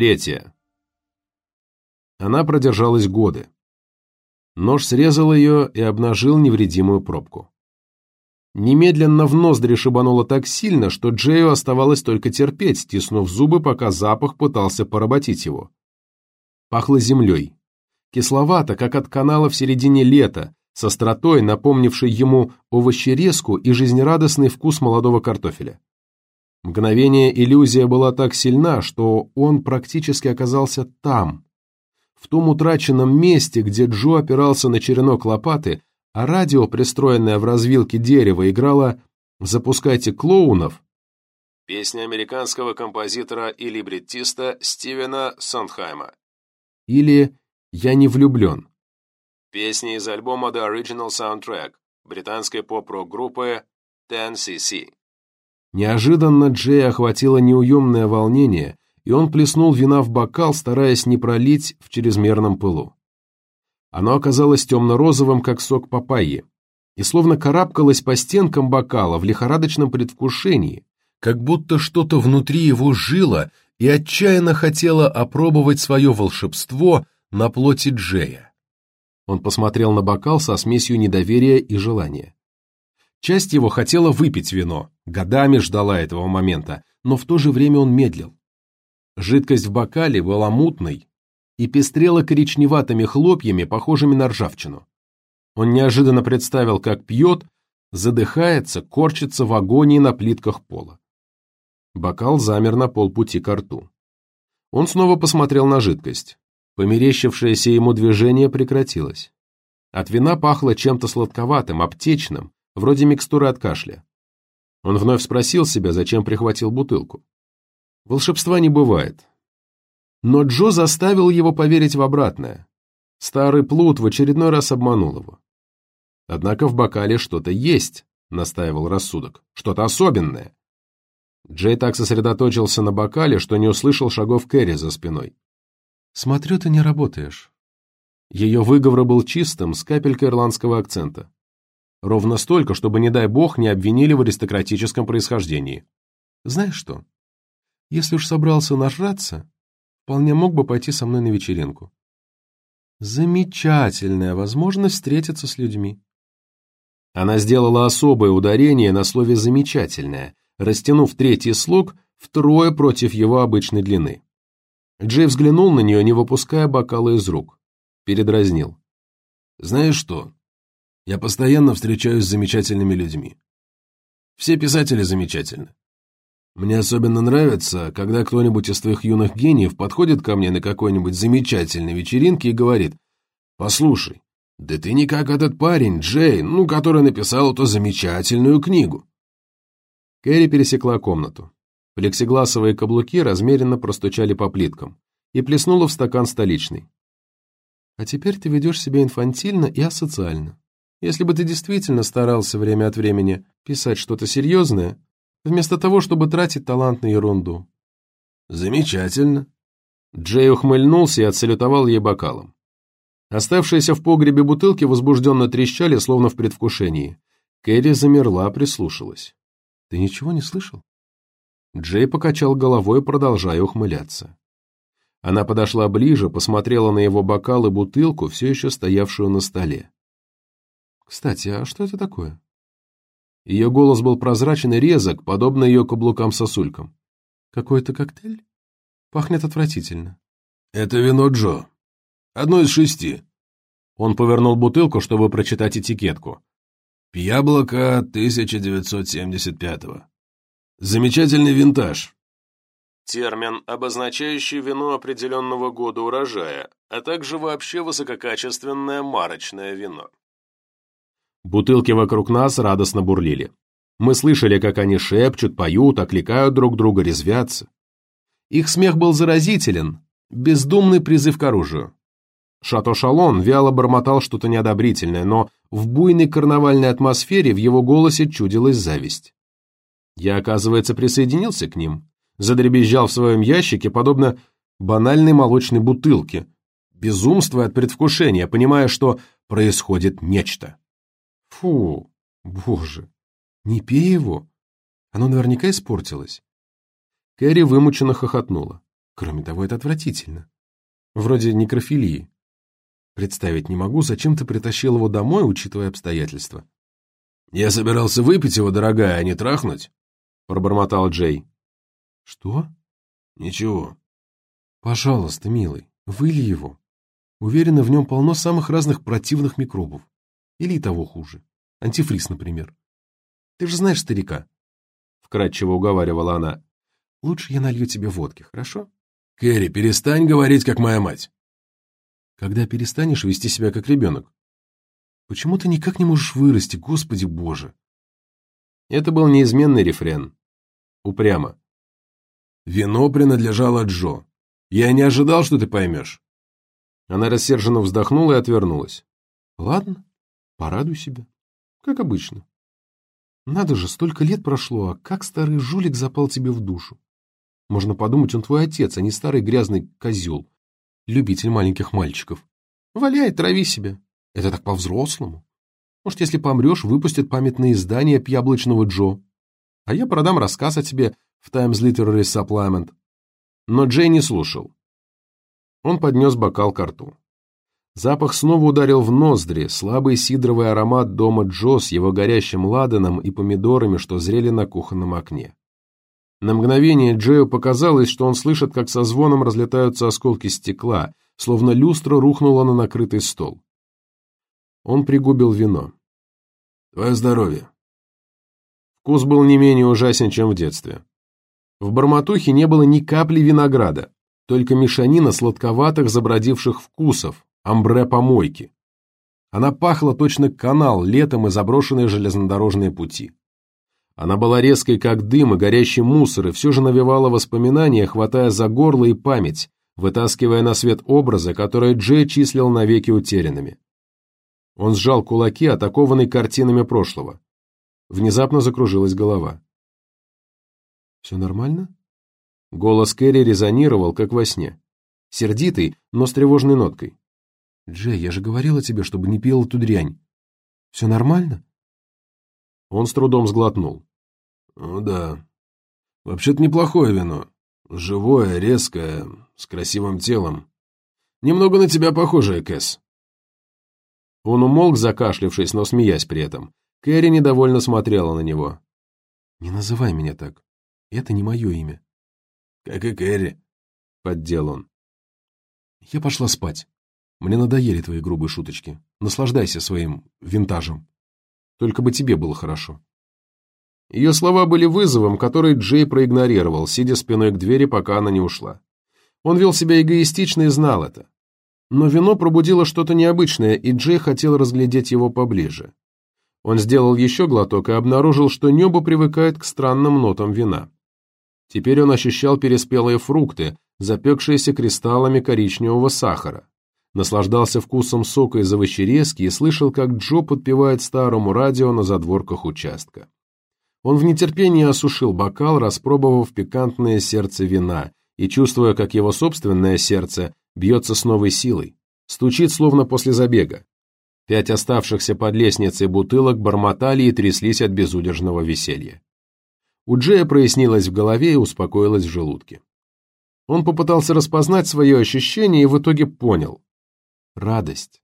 Третье. Она продержалась годы. Нож срезал ее и обнажил невредимую пробку. Немедленно в ноздри шибануло так сильно, что Джею оставалось только терпеть, стиснув зубы, пока запах пытался поработить его. Пахло землей. Кисловато, как от канала в середине лета, с остротой, напомнившей ему овощерезку и жизнерадостный вкус молодого картофеля. Мгновение иллюзия была так сильна, что он практически оказался там, в том утраченном месте, где Джо опирался на черенок лопаты, а радио, пристроенное в развилке дерева, играло «Запускайте клоунов» песня американского композитора и либреттиста Стивена Сондхайма или «Я не влюблен» песня из альбома The Original Soundtrack британской поп-рок группы 10cc. Неожиданно Джей охватило неуемное волнение, и он плеснул вина в бокал, стараясь не пролить в чрезмерном пылу. Оно оказалось темно-розовым, как сок папайи, и словно карабкалось по стенкам бокала в лихорадочном предвкушении, как будто что-то внутри его жило и отчаянно хотело опробовать свое волшебство на плоти Джея. Он посмотрел на бокал со смесью недоверия и желания. Часть его хотела выпить вино, годами ждала этого момента, но в то же время он медлил. Жидкость в бокале была мутной и пестрела коричневатыми хлопьями, похожими на ржавчину. Он неожиданно представил, как пьет, задыхается, корчится в агонии на плитках пола. Бокал замер на полпути к рту. Он снова посмотрел на жидкость. Померещившееся ему движение прекратилось. От вина пахло чем-то сладковатым, аптечным, вроде микстуры от кашля. Он вновь спросил себя, зачем прихватил бутылку. Волшебства не бывает. Но Джо заставил его поверить в обратное. Старый плут в очередной раз обманул его. Однако в бокале что-то есть, настаивал рассудок, что-то особенное. Джей так сосредоточился на бокале, что не услышал шагов Кэрри за спиной. «Смотрю, ты не работаешь». Ее выговор был чистым, с капелькой ирландского акцента. Ровно столько, чтобы, не дай бог, не обвинили в аристократическом происхождении. «Знаешь что? Если уж собрался нажраться, вполне мог бы пойти со мной на вечеринку. Замечательная возможность встретиться с людьми. Она сделала особое ударение на слове «замечательное», растянув третий слог втрое против его обычной длины. Джей взглянул на нее, не выпуская бокала из рук. Передразнил. «Знаешь что? Я постоянно встречаюсь с замечательными людьми. Все писатели замечательны. Мне особенно нравится, когда кто-нибудь из твоих юных гениев подходит ко мне на какой-нибудь замечательной вечеринке и говорит, «Послушай, да ты не как этот парень, Джей, ну, который написал эту замечательную книгу». Кэрри пересекла комнату. Плексигласовые каблуки размеренно простучали по плиткам и плеснула в стакан столичный. «А теперь ты ведешь себя инфантильно и асоциально. Если бы ты действительно старался время от времени писать что-то серьезное, вместо того, чтобы тратить талант на ерунду. Замечательно. Джей ухмыльнулся и отсалютовал ей бокалом. Оставшиеся в погребе бутылки возбужденно трещали, словно в предвкушении. Кэрри замерла, прислушалась. «Ты ничего не слышал?» Джей покачал головой, продолжая ухмыляться. Она подошла ближе, посмотрела на его бокал и бутылку, все еще стоявшую на столе. «Кстати, а что это такое?» Ее голос был прозрачен и резок, подобно ее каблукам-сосулькам. «Какой-то коктейль? Пахнет отвратительно». «Это вино Джо. Одно из шести». Он повернул бутылку, чтобы прочитать этикетку. «Яблоко 1975-го. Замечательный винтаж». Термин, обозначающий вино определенного года урожая, а также вообще высококачественное марочное вино. Бутылки вокруг нас радостно бурлили. Мы слышали, как они шепчут, поют, окликают друг друга, резвятся. Их смех был заразителен, бездумный призыв к оружию. Шато Шалон вяло бормотал что-то неодобрительное, но в буйной карнавальной атмосфере в его голосе чудилась зависть. Я, оказывается, присоединился к ним, задребезжал в своем ящике, подобно банальной молочной бутылке, безумствуя от предвкушения, понимая, что происходит нечто. Фу, боже, не пей его. Оно наверняка испортилось. Кэрри вымученно хохотнула. Кроме того, это отвратительно. Вроде некрофилии. Представить не могу, зачем ты притащил его домой, учитывая обстоятельства. «Я собирался выпить его, дорогая, а не трахнуть», — пробормотал Джей. «Что?» «Ничего». «Пожалуйста, милый, выли его. Уверена, в нем полно самых разных противных микробов. Или и того хуже. Антифриз, например. Ты же знаешь старика?» Вкратчиво уговаривала она. «Лучше я налью тебе водки, хорошо?» «Кэрри, перестань говорить, как моя мать». «Когда перестанешь вести себя как ребенок?» Почему ты никак не можешь вырасти, Господи Боже? Это был неизменный рефрен. Упрямо. Вино принадлежало Джо. Я не ожидал, что ты поймешь. Она рассерженно вздохнула и отвернулась. Ладно, порадуй себя. Как обычно. Надо же, столько лет прошло, а как старый жулик запал тебе в душу. Можно подумать, он твой отец, а не старый грязный козел, любитель маленьких мальчиков. Валяй, трави себя. Это так по-взрослому. Может, если помрешь, выпустят памятные издания Яблочного Джо. А я продам рассказ о тебе в Times Literary Supplement. Но Джей не слушал. Он поднес бокал к рту. Запах снова ударил в ноздри, слабый сидровый аромат дома Джо с его горящим ладаном и помидорами, что зрели на кухонном окне. На мгновение Джею показалось, что он слышит, как со звоном разлетаются осколки стекла, словно люстра рухнула на накрытый стол. Он пригубил вино. «Твое здоровье». Вкус был не менее ужасен, чем в детстве. В Барматухе не было ни капли винограда, только мешанина сладковатых забродивших вкусов, амбре помойки. Она пахла точно канал летом и заброшенные железнодорожные пути. Она была резкой, как дым и горящий мусор, и все же навевала воспоминания, хватая за горло и память, вытаскивая на свет образы, которые Джей числил навеки утерянными. Он сжал кулаки, атакованный картинами прошлого. Внезапно закружилась голова. «Все нормально?» Голос Кэрри резонировал, как во сне. Сердитый, но с тревожной ноткой. «Джей, я же говорила тебе, чтобы не пил эту дрянь. Все нормально?» Он с трудом сглотнул. «Ну да. Вообще-то неплохое вино. Живое, резкое, с красивым телом. Немного на тебя похожее, Кэс. Он умолк, закашлявшись, но смеясь при этом. Кэрри недовольно смотрела на него. «Не называй меня так. Это не мое имя». «Как и Кэрри», — поддел он. «Я пошла спать. Мне надоели твои грубые шуточки. Наслаждайся своим винтажем. Только бы тебе было хорошо». Ее слова были вызовом, который Джей проигнорировал, сидя спиной к двери, пока она не ушла. Он вел себя эгоистично и знал это. Но вино пробудило что-то необычное, и Джей хотел разглядеть его поближе. Он сделал еще глоток и обнаружил, что небо привыкает к странным нотам вина. Теперь он ощущал переспелые фрукты, запекшиеся кристаллами коричневого сахара. Наслаждался вкусом сока из овощерезки и слышал, как Джо подпевает старому радио на задворках участка. Он в нетерпении осушил бокал, распробовав пикантное сердце вина, и чувствуя, как его собственное сердце бьется с новой силой, стучит словно после забега. Пять оставшихся под лестницей бутылок бормотали и тряслись от безудержного веселья. У Джея прояснилось в голове и успокоилось в желудке. Он попытался распознать свое ощущение и в итоге понял. Радость.